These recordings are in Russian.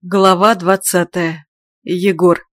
Глава двадцатая. Егор.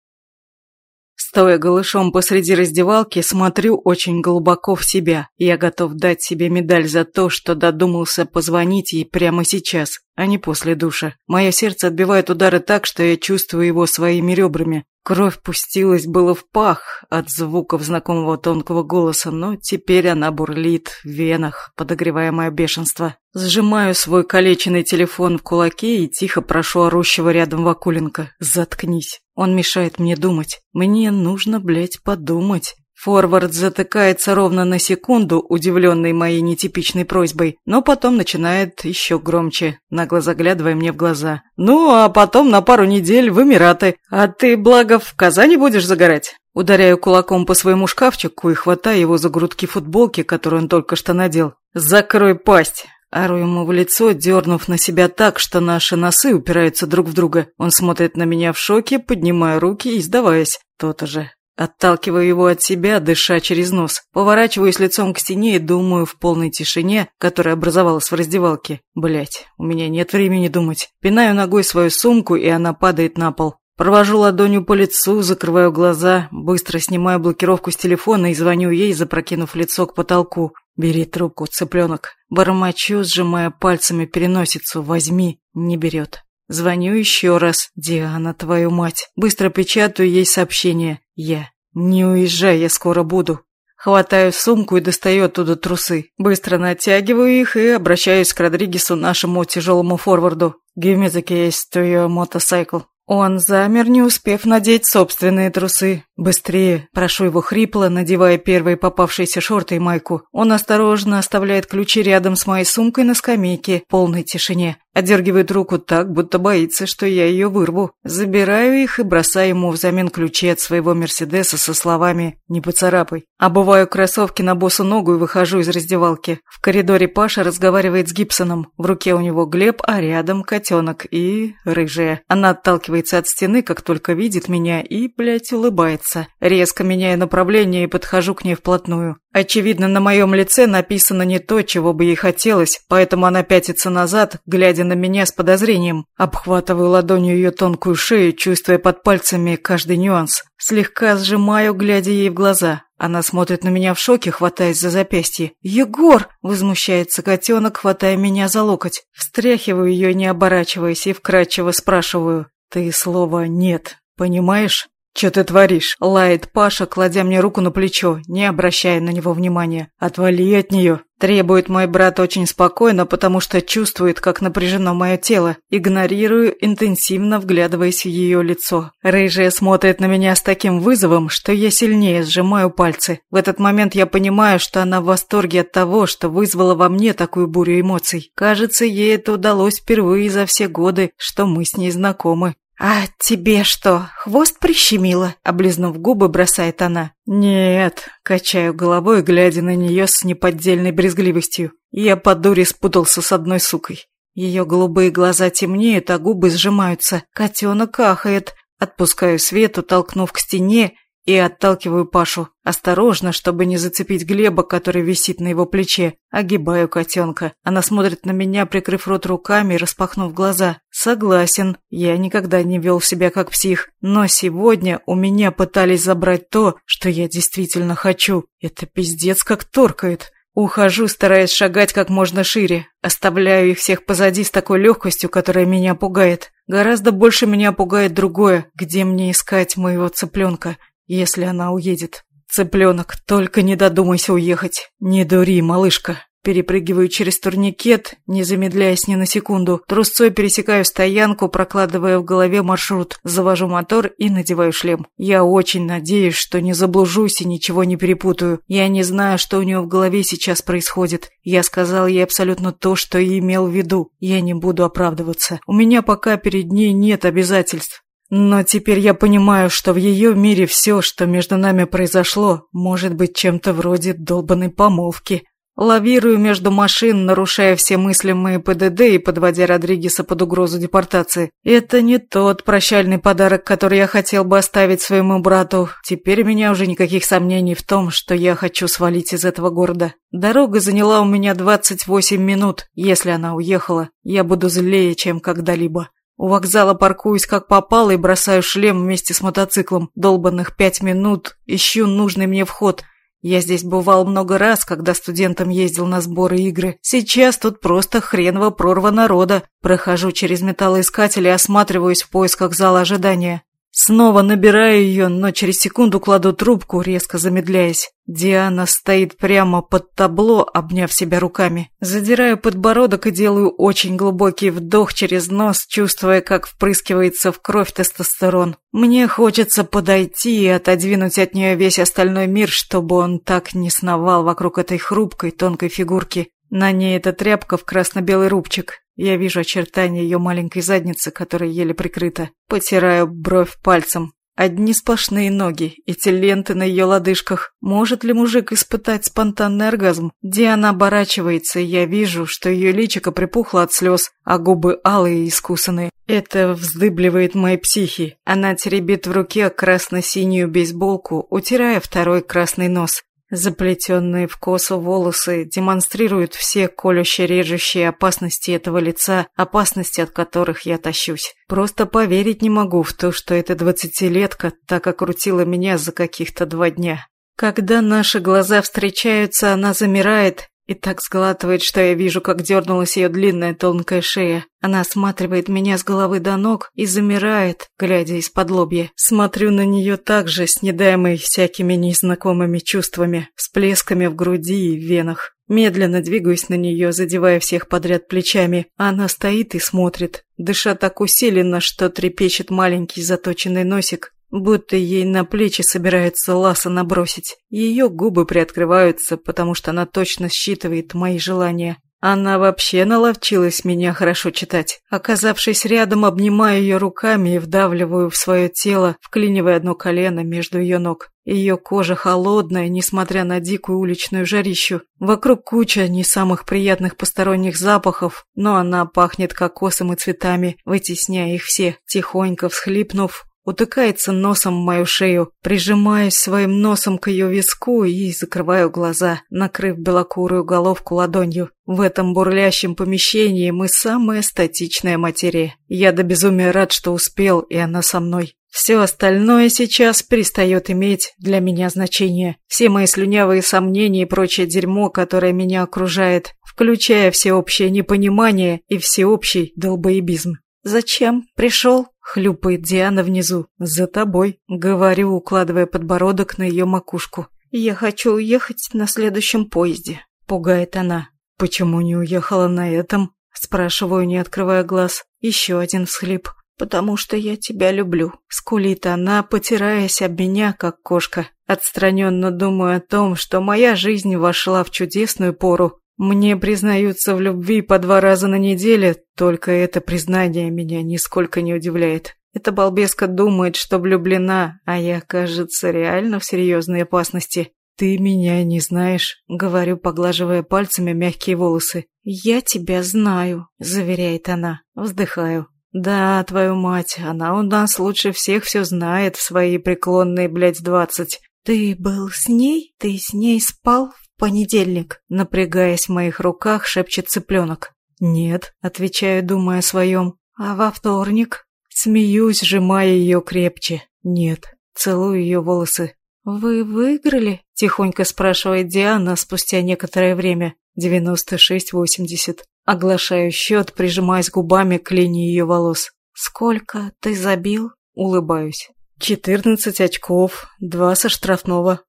Стоя голышом посреди раздевалки, смотрю очень глубоко в себя. Я готов дать себе медаль за то, что додумался позвонить ей прямо сейчас, а не после душа. Мое сердце отбивает удары так, что я чувствую его своими ребрами. Кровь пустилась было в пах от звуков знакомого тонкого голоса, но теперь она бурлит в венах, подогревая мое бешенство. Сжимаю свой калеченный телефон в кулаке и тихо прошу орущего рядом Вакуленко «Заткнись». Он мешает мне думать. Мне нужно, блядь, подумать. Форвард затыкается ровно на секунду, удивленный моей нетипичной просьбой, но потом начинает еще громче, нагло заглядывая мне в глаза. «Ну, а потом на пару недель в Эмираты. А ты, благо, в Казани будешь загорать?» Ударяю кулаком по своему шкафчику и хватаю его за грудки футболки, которую он только что надел. «Закрой пасть!» Ору ему в лицо, дернув на себя так, что наши носы упираются друг в друга. Он смотрит на меня в шоке, поднимая руки и сдаваясь. То-то же. Отталкиваю его от себя, дыша через нос. Поворачиваюсь лицом к стене и думаю в полной тишине, которая образовалась в раздевалке. Блять, у меня нет времени думать. Пинаю ногой свою сумку, и она падает на пол. Провожу ладонью по лицу, закрываю глаза, быстро снимаю блокировку с телефона и звоню ей, запрокинув лицо к потолку. «Бери трубку, цыпленок». Бормочу, сжимая пальцами переносицу. «Возьми». Не берет. Звоню еще раз. «Диана, твою мать». Быстро печатаю ей сообщение. «Я». «Не уезжай, я скоро буду». Хватаю сумку и достаю оттуда трусы. Быстро натягиваю их и обращаюсь к Родригесу, нашему тяжелому форварду. «Give me the case to your motorcycle». Он замер, не успев надеть собственные трусы. «Быстрее!» – прошу его хрипло, надевая первые попавшиеся шорты и майку. Он осторожно оставляет ключи рядом с моей сумкой на скамейке, в полной тишине. Одергивает руку так, будто боится, что я ее вырву. Забираю их и бросаю ему взамен ключи от своего Мерседеса со словами «Не поцарапай». Обуваю кроссовки на босу ногу и выхожу из раздевалки. В коридоре Паша разговаривает с Гибсоном. В руке у него Глеб, а рядом котенок и рыжая. Она отталкивается от стены, как только видит меня и, блядь, улыбается. Резко меняю направление и подхожу к ней вплотную. Очевидно, на моем лице написано не то, чего бы ей хотелось, поэтому она пятится назад, глядя на меня с подозрением. Обхватываю ладонью ее тонкую шею, чувствуя под пальцами каждый нюанс. Слегка сжимаю, глядя ей в глаза. Она смотрит на меня в шоке, хватаясь за запястье. «Егор!» – возмущается котенок, хватая меня за локоть. Встряхиваю ее, не оборачиваясь, и вкрадчиво спрашиваю. «Ты слова «нет», понимаешь?» «Чё ты творишь?» – лает Паша, кладя мне руку на плечо, не обращая на него внимания. «Отвали от неё!» – требует мой брат очень спокойно, потому что чувствует, как напряжено мое тело. Игнорирую, интенсивно вглядываясь в её лицо. Рыжая смотрит на меня с таким вызовом, что я сильнее сжимаю пальцы. В этот момент я понимаю, что она в восторге от того, что вызвала во мне такую бурю эмоций. Кажется, ей это удалось впервые за все годы, что мы с ней знакомы. «А тебе что, хвост прищемило?» – облизнув губы, бросает она. «Нет», – качаю головой, глядя на нее с неподдельной брезгливостью. Я по дуре спутался с одной сукой. Ее голубые глаза темнеют, а губы сжимаются. Котенок ахает. Отпускаю Свету, толкнув к стене, и отталкиваю Пашу. Осторожно, чтобы не зацепить Глеба, который висит на его плече. Огибаю котенка. Она смотрит на меня, прикрыв рот руками и распахнув глаза. Согласен, я никогда не вел себя как псих. Но сегодня у меня пытались забрать то, что я действительно хочу. Это пиздец как торкает. Ухожу, стараясь шагать как можно шире. Оставляю их всех позади с такой легкостью, которая меня пугает. Гораздо больше меня пугает другое, где мне искать моего цыпленка если она уедет. Цыпленок, только не додумайся уехать. Не дури, малышка. Перепрыгиваю через турникет, не замедляясь ни на секунду. Трусцой пересекаю стоянку, прокладывая в голове маршрут. Завожу мотор и надеваю шлем. Я очень надеюсь, что не заблужусь и ничего не перепутаю. Я не знаю, что у нее в голове сейчас происходит. Я сказал ей абсолютно то, что и имел в виду. Я не буду оправдываться. У меня пока перед ней нет обязательств. Но теперь я понимаю, что в ее мире все, что между нами произошло, может быть чем-то вроде долбанной помолвки. Лавирую между машин, нарушая все мыслимые ПДД и подводя Родригеса под угрозу депортации. Это не тот прощальный подарок, который я хотел бы оставить своему брату. Теперь у меня уже никаких сомнений в том, что я хочу свалить из этого города. Дорога заняла у меня 28 минут. Если она уехала, я буду злее, чем когда-либо. У вокзала паркуюсь как попало и бросаю шлем вместе с мотоциклом. Долбанных пять минут, ищу нужный мне вход. Я здесь бывал много раз, когда студентом ездил на сборы игры. Сейчас тут просто хреново прорва народа. Прохожу через металлоискатель и осматриваюсь в поисках зала ожидания. Снова набираю ее, но через секунду кладу трубку, резко замедляясь. Диана стоит прямо под табло, обняв себя руками. Задираю подбородок и делаю очень глубокий вдох через нос, чувствуя, как впрыскивается в кровь тестостерон. Мне хочется подойти и отодвинуть от нее весь остальной мир, чтобы он так не сновал вокруг этой хрупкой, тонкой фигурки. На ней эта тряпка в красно-белый рубчик. Я вижу очертания ее маленькой задницы, которая еле прикрыта. Потираю бровь пальцем. Одни сплошные ноги, эти ленты на ее лодыжках. Может ли мужик испытать спонтанный оргазм? Диана оборачивается, и я вижу, что ее личико припухло от слез, а губы алые и искусанные. Это вздыбливает мои психи. Она теребит в руке красно-синюю бейсболку, утирая второй красный нос. Заплетенные в косу волосы демонстрируют все колюще-режущие опасности этого лица, опасности, от которых я тащусь. Просто поверить не могу в то, что эта двадцатилетка так окрутила меня за каких-то два дня. Когда наши глаза встречаются, она замирает, и так сглатывает, что я вижу, как дернулась ее длинная тонкая шея. Она осматривает меня с головы до ног и замирает, глядя из-под лобья. Смотрю на нее также, с недаемой всякими незнакомыми чувствами, всплесками в груди и венах. Медленно двигаюсь на нее, задевая всех подряд плечами. Она стоит и смотрит, дыша так усиленно, что трепещет маленький заточенный носик, будто ей на плечи собирается ласа набросить. Ее губы приоткрываются, потому что она точно считывает мои желания. Она вообще наловчилась меня хорошо читать. Оказавшись рядом, обнимаю ее руками и вдавливаю в свое тело, вклинивая одно колено между ее ног. Ее кожа холодная, несмотря на дикую уличную жарищу. Вокруг куча не самых приятных посторонних запахов, но она пахнет кокосом и цветами, вытесняя их все. Тихонько всхлипнув, утыкается носом в мою шею, прижимаюсь своим носом к ее виску и закрываю глаза, накрыв белокурую головку ладонью. В этом бурлящем помещении мы самая статичная материя. Я до безумия рад, что успел, и она со мной. Все остальное сейчас перестает иметь для меня значение. Все мои слюнявые сомнения и прочее дерьмо, которое меня окружает, включая всеобщее непонимание и всеобщий долбоебизм. «Зачем? Пришел?» — хлюпает Диана внизу. «За тобой», — говорю, укладывая подбородок на ее макушку. «Я хочу уехать на следующем поезде», — пугает она. «Почему не уехала на этом?» — спрашиваю, не открывая глаз. Еще один всхлип. «Потому что я тебя люблю», — скулит она, потираясь об меня, как кошка. Отстраненно думаю о том, что моя жизнь вошла в чудесную пору, мне признаются в любви по два раза на неделю, только это признание меня нисколько не удивляет. Эта балбеска думает, что влюблена, а я, кажется, реально в серьезной опасности. «Ты меня не знаешь», — говорю, поглаживая пальцами мягкие волосы. «Я тебя знаю», — заверяет она. Вздыхаю. «Да, твою мать, она у нас лучше всех все знает в свои преклонные, блядь, двадцать». «Ты был с ней? Ты с ней спал понедельник», — напрягаясь в моих руках, шепчет цыпленок. «Нет», — отвечаю, думая о своем. «А во вторник?» Смеюсь, сжимая ее крепче. «Нет», — целую ее волосы. «Вы выиграли?» — тихонько спрашивает Диана спустя некоторое время. «Девяносто шесть восемьдесят». Оглашаю счет, прижимаясь губами к линии ее волос. «Сколько ты забил?» — улыбаюсь. «Четырнадцать очков, два со штрафного».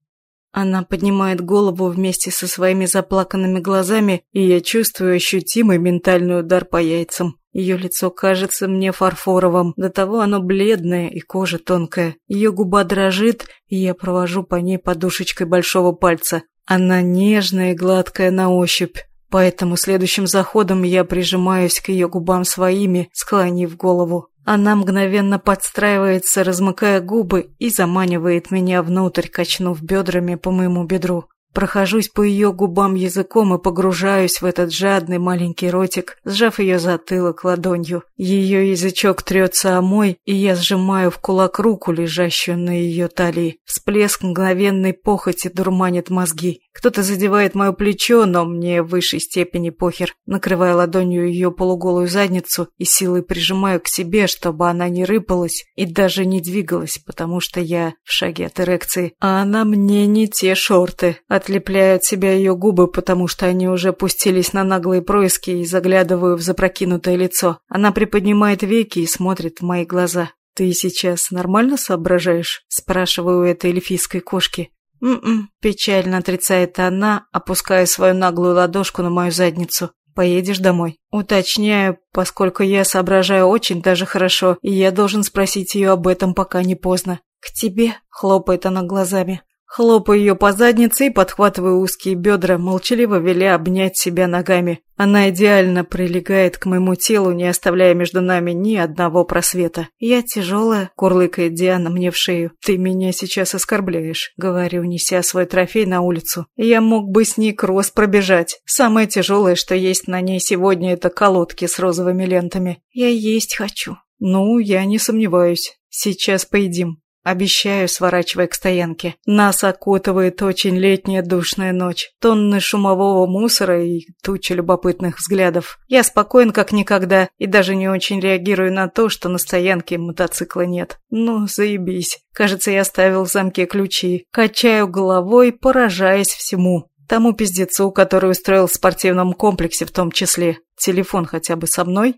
Она поднимает голову вместе со своими заплаканными глазами, и я чувствую ощутимый ментальный удар по яйцам. Ее лицо кажется мне фарфоровым, до того оно бледное и кожа тонкая. Ее губа дрожит, и я провожу по ней подушечкой большого пальца. Она нежная и гладкая на ощупь, поэтому следующим заходом я прижимаюсь к ее губам своими, склонив голову. Она мгновенно подстраивается, размыкая губы, и заманивает меня внутрь, качнув бедрами по моему бедру. Прохожусь по ее губам языком и погружаюсь в этот жадный маленький ротик, сжав ее затылок ладонью. Ее язычок трется о мой, и я сжимаю в кулак руку, лежащую на ее талии. Всплеск мгновенной похоти дурманит мозги. Кто-то задевает мое плечо, но мне в высшей степени похер. Накрывая ладонью ее полуголую задницу и силой прижимаю к себе, чтобы она не рыпалась и даже не двигалась, потому что я в шаге от эрекции. А она мне не те шорты. Отлепляю от себя ее губы, потому что они уже пустились на наглые происки и заглядываю в запрокинутое лицо. Она приподнимает веки и смотрит в мои глаза. «Ты сейчас нормально соображаешь?» – спрашиваю у этой эльфийской кошки. «М-м», печально отрицает она, опуская свою наглую ладошку на мою задницу. «Поедешь домой?» Уточняю, поскольку я соображаю очень даже хорошо, и я должен спросить ее об этом, пока не поздно. «К тебе?» – хлопает она глазами. Хлопаю ее по заднице и подхватываю узкие бедра, молчаливо веля обнять себя ногами. Она идеально прилегает к моему телу, не оставляя между нами ни одного просвета. «Я тяжелая», — курлыкает Диана мне в шею. «Ты меня сейчас оскорбляешь», — говорю, неся свой трофей на улицу. «Я мог бы с ней кросс пробежать. Самое тяжелое, что есть на ней сегодня, это колодки с розовыми лентами. Я есть хочу». «Ну, я не сомневаюсь. Сейчас поедим». Обещаю, сворачивая к стоянке. Нас окутывает очень летняя душная ночь. Тонны шумового мусора и туча любопытных взглядов. Я спокоен как никогда и даже не очень реагирую на то, что на стоянке мотоцикла нет. Ну, заебись. Кажется, я оставил в замке ключи. Качаю головой, поражаясь всему. Тому пиздецу, который устроил в спортивном комплексе в том числе. Телефон хотя бы со мной?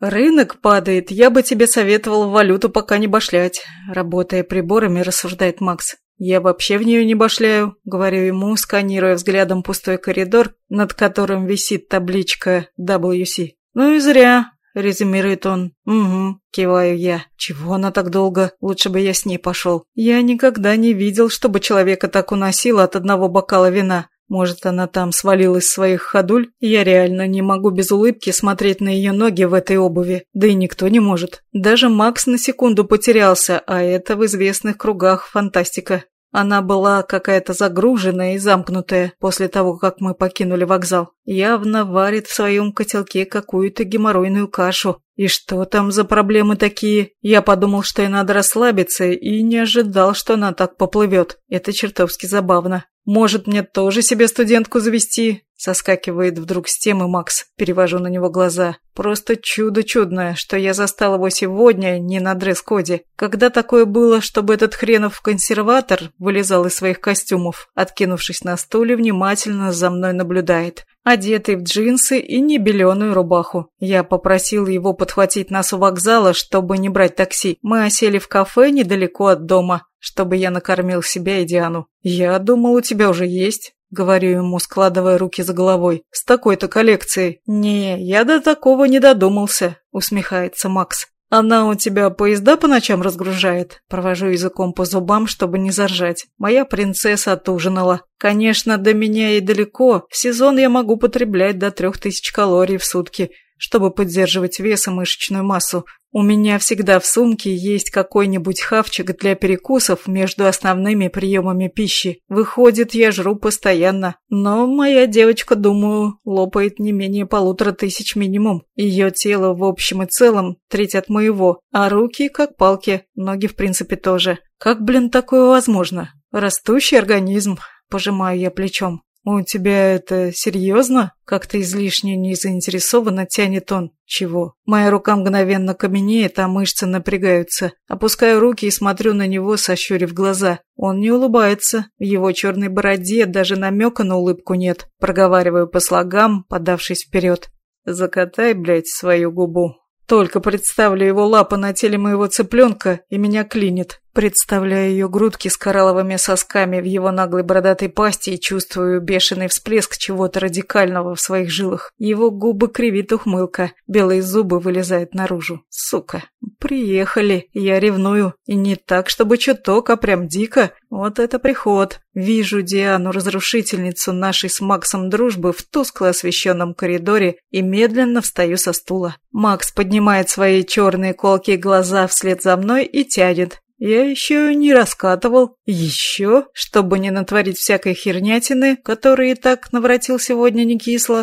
«Рынок падает, я бы тебе советовал валюту пока не башлять», – работая приборами, рассуждает Макс. «Я вообще в нее не башляю», – говорю ему, сканируя взглядом пустой коридор, над которым висит табличка WC. «Ну и зря», – резюмирует он. «Угу», – киваю я. «Чего она так долго? Лучше бы я с ней пошел». Я никогда не видел, чтобы человека так уносило от одного бокала вина. Может, она там свалилась с своих ходуль? Я реально не могу без улыбки смотреть на ее ноги в этой обуви. Да и никто не может. Даже Макс на секунду потерялся, а это в известных кругах фантастика. Она была какая-то загруженная и замкнутая после того, как мы покинули вокзал. Явно варит в своем котелке какую-то геморройную кашу. И что там за проблемы такие? Я подумал, что ей надо расслабиться, и не ожидал, что она так поплывет. Это чертовски забавно. Может, мне тоже себе студентку завести? Соскакивает вдруг с темы Макс. Перевожу на него глаза. Просто чудо чудное, что я застал его сегодня не на дресс-коде. Когда такое было, чтобы этот хренов консерватор вылезал из своих костюмов, откинувшись на стуле, внимательно за мной наблюдает одетый в джинсы и небеленую рубаху. Я попросил его подхватить нас у вокзала, чтобы не брать такси. Мы осели в кафе недалеко от дома, чтобы я накормил себя и Диану. «Я думал, у тебя уже есть», — говорю ему, складывая руки за головой. «С такой-то коллекцией». «Не, я до такого не додумался», — усмехается Макс. «Она у тебя поезда по ночам разгружает?» Провожу языком по зубам, чтобы не заржать. Моя принцесса отужинала. Конечно, до меня и далеко. В сезон я могу потреблять до трех тысяч калорий в сутки чтобы поддерживать вес и мышечную массу. У меня всегда в сумке есть какой-нибудь хавчик для перекусов между основными приемами пищи. Выходит, я жру постоянно. Но моя девочка, думаю, лопает не менее полутора тысяч минимум. Ее тело в общем и целом треть от моего, а руки как палки, ноги в принципе тоже. Как, блин, такое возможно? Растущий организм. Пожимаю я плечом. «У тебя это серьезно?» Как-то излишне не заинтересованно тянет он. Чего? Моя рука мгновенно каменеет, а мышцы напрягаются. Опускаю руки и смотрю на него, сощурив глаза. Он не улыбается. В его черной бороде даже намека на улыбку нет. Проговариваю по слогам, подавшись вперед. «Закатай, блядь, свою губу». Только представлю его лапы на теле моего цыпленка, и меня клинит. Представляю ее грудки с коралловыми сосками в его наглой бородатой пасти и чувствую бешеный всплеск чего-то радикального в своих жилах. Его губы кривит ухмылка, белые зубы вылезают наружу. Сука. Приехали, я ревную. И не так, чтобы чуток, а прям дико. Вот это приход. Вижу Диану, разрушительницу нашей с Максом дружбы, в тускло освещенном коридоре и медленно встаю со стула. Макс поднимает свои черные колкие глаза вслед за мной и тянет. Я еще не раскатывал. Еще, чтобы не натворить всякой хернятины, которой и так наворотил сегодня не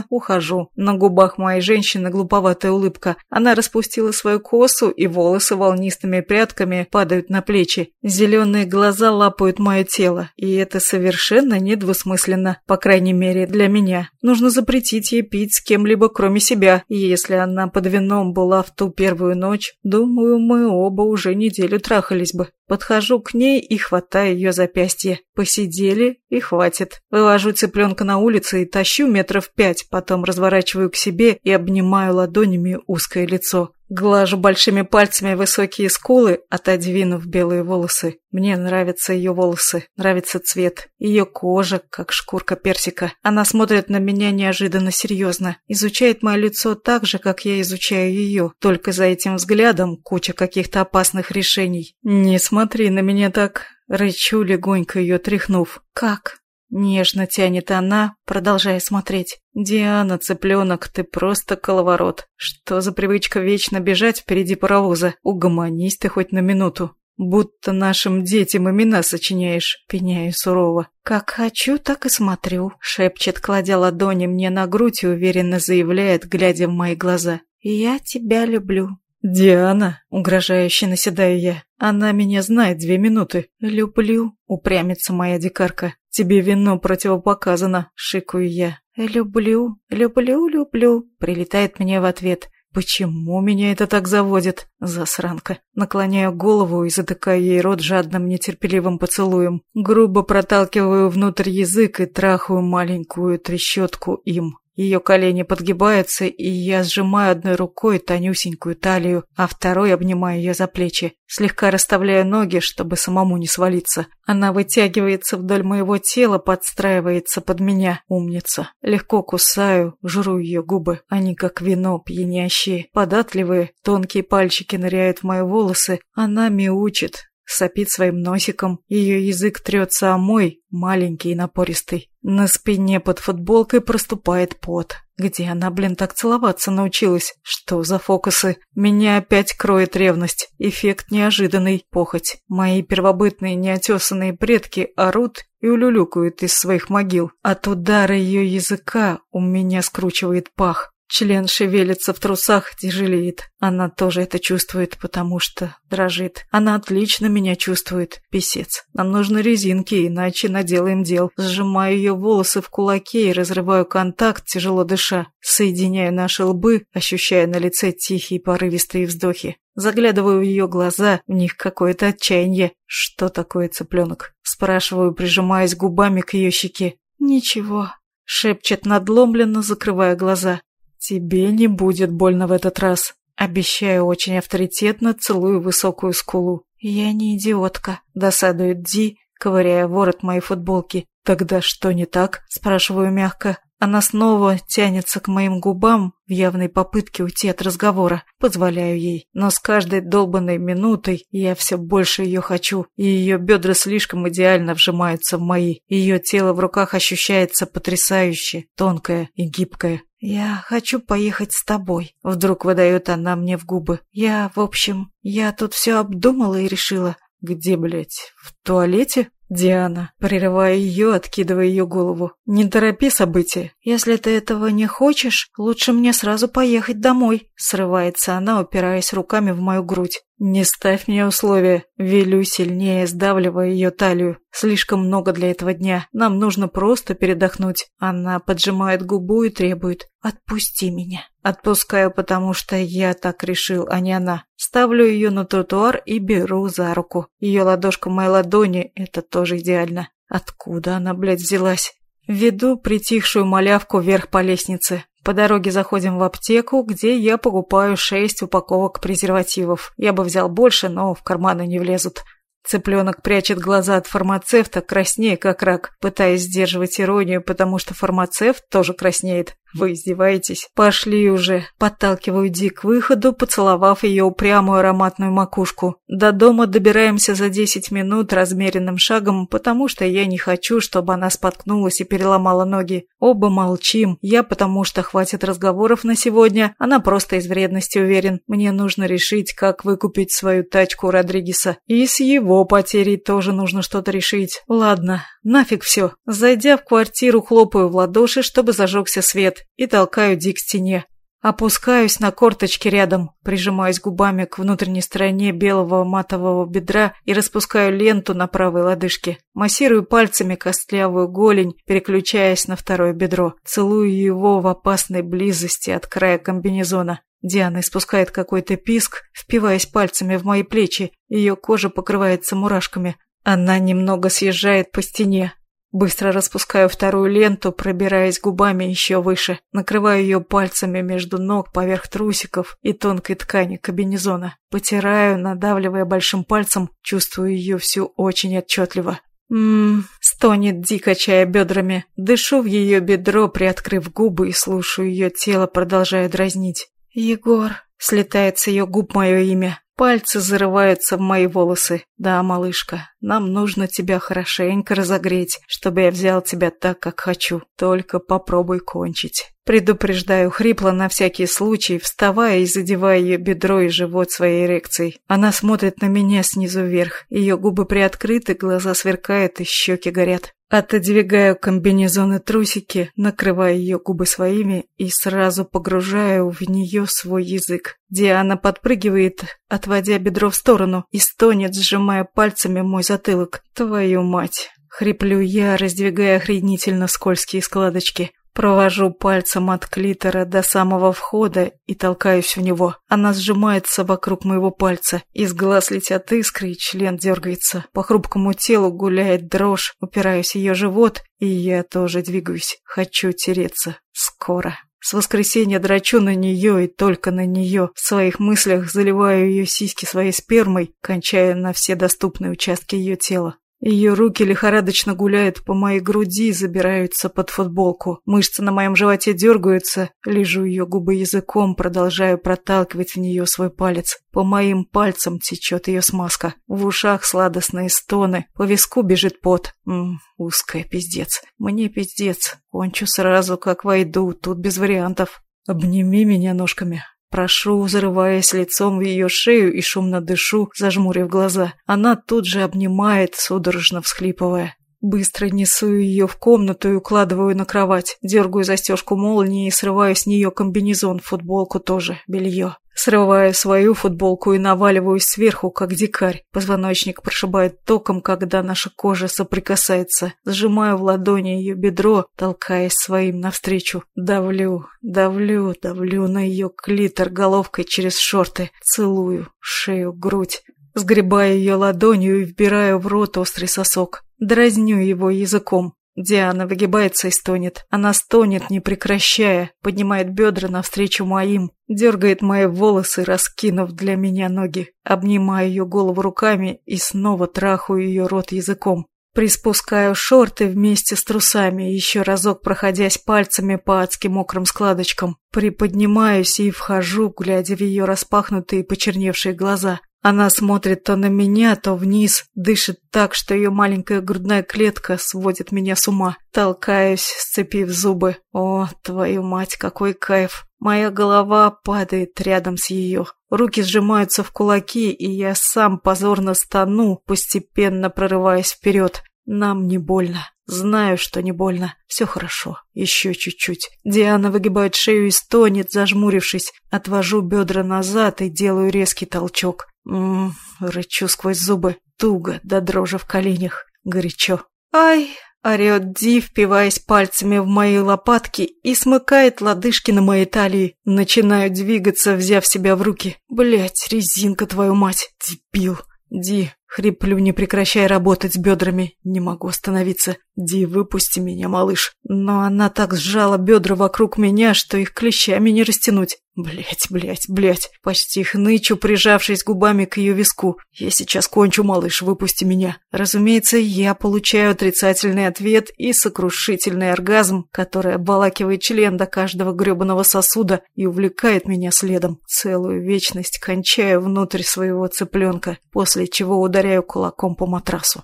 ухожу. На губах моей женщины глуповатая улыбка. Она распустила свою косу, и волосы волнистыми прядками падают на плечи. Зеленые глаза лапают мое тело. И это совершенно недвусмысленно, по крайней мере, для меня. Нужно запретить ей пить с кем-либо, кроме себя. И если она под вином была в ту первую ночь, думаю, мы оба уже неделю трахались бы. Подхожу к ней и хватаю ее запястье. Посидели и хватит. Вывожу цыпленка на улице и тащу метров пять, потом разворачиваю к себе и обнимаю ладонями узкое лицо. Глажу большими пальцами высокие скулы, отодвинув белые волосы. Мне нравятся ее волосы, нравится цвет. Ее кожа, как шкурка персика. Она смотрит на меня неожиданно серьезно. Изучает мое лицо так же, как я изучаю ее. Только за этим взглядом куча каких-то опасных решений. Не смотри на меня так. Рычу, легонько ее тряхнув. «Как?» Нежно тянет она, продолжая смотреть. «Диана, цыпленок, ты просто коловорот. Что за привычка вечно бежать впереди паровоза? Угомонись ты хоть на минуту. Будто нашим детям имена сочиняешь», — пеняю сурово. «Как хочу, так и смотрю», — шепчет, кладя ладони мне на грудь и уверенно заявляет, глядя в мои глаза. «Я тебя люблю». «Диана», — угрожающе наседаю я, — «она меня знает две минуты». «Люблю», — упрямится моя дикарка. «Тебе вино противопоказано», — шикаю я. «Люблю, люблю, люблю», — прилетает мне в ответ. «Почему меня это так заводит?» Засранка. Наклоняю голову и затыкаю ей рот жадным нетерпеливым поцелуем. Грубо проталкиваю внутрь язык и трахаю маленькую трещотку им. Ее колени подгибаются, и я сжимаю одной рукой тонюсенькую талию, а второй обнимаю ее за плечи. Слегка расставляю ноги, чтобы самому не свалиться. Она вытягивается вдоль моего тела, подстраивается под меня. Умница. Легко кусаю, жру ее губы. Они как вино, пьянящие, податливые. Тонкие пальчики ныряют в мои волосы. Она мяучит, сопит своим носиком, ее язык трется о мой, маленький и напористый. На спине под футболкой проступает пот. Где она, блин, так целоваться научилась? Что за фокусы? Меня опять кроет ревность. Эффект неожиданный. Похоть. Мои первобытные неотесанные предки орут и улюлюкают из своих могил. От удара ее языка у меня скручивает пах. Член шевелится в трусах, тяжелеет. Она тоже это чувствует, потому что дрожит. Она отлично меня чувствует. Писец. Нам нужны резинки, иначе наделаем дел. Сжимаю ее волосы в кулаке и разрываю контакт, тяжело дыша. Соединяю наши лбы, ощущая на лице тихие порывистые вздохи. Заглядываю в ее глаза, в них какое-то отчаяние. Что такое цыпленок? Спрашиваю, прижимаясь губами к ее щеке. «Ничего», — шепчет надломленно, закрывая глаза. «Тебе не будет больно в этот раз. Обещаю очень авторитетно, целую высокую скулу». «Я не идиотка», — досадует Ди, ковыряя ворот моей футболки. «Тогда что не так?» — спрашиваю мягко. Она снова тянется к моим губам в явной попытке уйти от разговора. Позволяю ей. Но с каждой долбанной минутой я все больше ее хочу, и ее бедра слишком идеально вжимаются в мои. Ее тело в руках ощущается потрясающе, тонкое и гибкое. «Я хочу поехать с тобой», — вдруг выдает она мне в губы. «Я, в общем, я тут все обдумала и решила». «Где, блядь, в туалете?» «Диана», прерывая ее, откидывая ее голову, — «не торопи события. Если ты этого не хочешь, лучше мне сразу поехать домой», — срывается она, упираясь руками в мою грудь. «Не ставь мне условия», — велю сильнее, сдавливая ее талию. «Слишком много для этого дня. Нам нужно просто передохнуть». Она поджимает губу и требует «Отпусти меня». Отпускаю, потому что я так решил, а не она. Ставлю ее на тротуар и беру за руку. Ее ладошка моей ладони — это тоже идеально. Откуда она, блядь, взялась? Веду притихшую малявку вверх по лестнице. По дороге заходим в аптеку, где я покупаю шесть упаковок презервативов. Я бы взял больше, но в карманы не влезут. Цыпленок прячет глаза от фармацевта, краснее как рак, пытаясь сдерживать иронию, потому что фармацевт тоже краснеет. Вы издеваетесь? Пошли уже. Подталкиваю Ди к выходу, поцеловав ее упрямую ароматную макушку. До дома добираемся за 10 минут размеренным шагом, потому что я не хочу, чтобы она споткнулась и переломала ноги. Оба молчим. Я потому что хватит разговоров на сегодня, она просто из вредности уверен. Мне нужно решить, как выкупить свою тачку Родригеса. И с его потерей тоже нужно что-то решить. Ладно, нафиг все. Зайдя в квартиру, хлопаю в ладоши, чтобы зажегся свет и толкаю Ди к стене. Опускаюсь на корточки рядом, прижимаюсь губами к внутренней стороне белого матового бедра и распускаю ленту на правой лодыжке. Массирую пальцами костлявую голень, переключаясь на второе бедро. Целую его в опасной близости от края комбинезона. Диана испускает какой-то писк, впиваясь пальцами в мои плечи. Ее кожа покрывается мурашками. Она немного съезжает по стене, Быстро распускаю вторую ленту, пробираясь губами еще выше, накрываю ее пальцами между ног поверх трусиков и тонкой ткани кабинезона. Потираю, надавливая большим пальцем, чувствую ее всю очень отчетливо. Ммм, стонет Ди, качая бедрами. Дышу в ее бедро, приоткрыв губы и слушаю ее тело, продолжая дразнить. «Егор», — слетает с ее губ мое имя. Пальцы зарываются в мои волосы. Да, малышка, нам нужно тебя хорошенько разогреть, чтобы я взял тебя так, как хочу. Только попробуй кончить. Предупреждаю хрипло на всякий случай, вставая и задевая ее бедро и живот своей эрекцией. Она смотрит на меня снизу вверх. Ее губы приоткрыты, глаза сверкают и щеки горят. Отодвигаю комбинезон и трусики, накрываю ее губы своими и сразу погружаю в нее свой язык. Диана подпрыгивает, отводя бедро в сторону, и стонет, сжимая пальцами мой затылок. «Твою мать!» Хриплю я, раздвигая охренительно скользкие складочки. Провожу пальцем от клитора до самого входа и толкаюсь в него. Она сжимается вокруг моего пальца. Из глаз летят искры, и член дергается. По хрупкому телу гуляет дрожь, упираюсь ее живот, и я тоже двигаюсь. Хочу тереться. Скоро. С воскресенья драчу на нее и только на нее. В своих мыслях заливаю ее сиськи своей спермой, кончая на все доступные участки ее тела. Ее руки лихорадочно гуляют по моей груди забираются под футболку. Мышцы на моем животе дергаются. Лежу ее губы языком, продолжаю проталкивать в нее свой палец. По моим пальцам течет ее смазка. В ушах сладостные стоны. По виску бежит пот. Ммм, узкая пиздец. Мне пиздец. Кончу сразу, как войду. Тут без вариантов. Обними меня ножками. Прошу, зарываясь лицом в ее шею и шумно дышу, зажмурив глаза. Она тут же обнимает, судорожно всхлипывая. Быстро несу ее в комнату и укладываю на кровать. Дергаю застежку молнии и срываю с нее комбинезон, футболку тоже, белье. Срываю свою футболку и наваливаюсь сверху, как дикарь. Позвоночник прошибает током, когда наша кожа соприкасается. Сжимаю в ладони ее бедро, толкаясь своим навстречу. Давлю, давлю, давлю на ее клитор головкой через шорты. Целую шею, грудь. Сгребаю ее ладонью и вбираю в рот острый сосок. Дразню его языком. Диана выгибается и стонет. Она стонет, не прекращая, поднимает бедра навстречу моим, дергает мои волосы, раскинув для меня ноги. Обнимаю ее голову руками и снова трахаю ее рот языком. Приспускаю шорты вместе с трусами, еще разок проходясь пальцами по адски мокрым складочкам. Приподнимаюсь и вхожу, глядя в ее распахнутые почерневшие глаза. Она смотрит то на меня, то вниз, дышит так, что ее маленькая грудная клетка сводит меня с ума. Толкаюсь, сцепив зубы. О, твою мать, какой кайф. Моя голова падает рядом с ее. Руки сжимаются в кулаки, и я сам позорно стану, постепенно прорываясь вперед. Нам не больно. Знаю, что не больно. Все хорошо. Еще чуть-чуть. Диана выгибает шею и стонет, зажмурившись. Отвожу бедра назад и делаю резкий толчок. Ммм, рычу сквозь зубы, туго, до дрожи в коленях, горячо. «Ай!» — орет Ди, впиваясь пальцами в мои лопатки и смыкает лодыжки на моей талии. Начинаю двигаться, взяв себя в руки. Блять, резинка твою мать, дебил. Ди, Хриплю, не прекращая работать бедрами. Не могу остановиться. Ди, выпусти меня, малыш. Но она так сжала бедра вокруг меня, что их клещами не растянуть. Блять, блять, блять. Почти хнычу, прижавшись губами к ее виску. Я сейчас кончу, малыш, выпусти меня. Разумеется, я получаю отрицательный ответ и сокрушительный оргазм, который обволакивает член до каждого гребаного сосуда и увлекает меня следом. Целую вечность кончаю внутрь своего цыпленка, после чего ударяю кулаком по матрасу.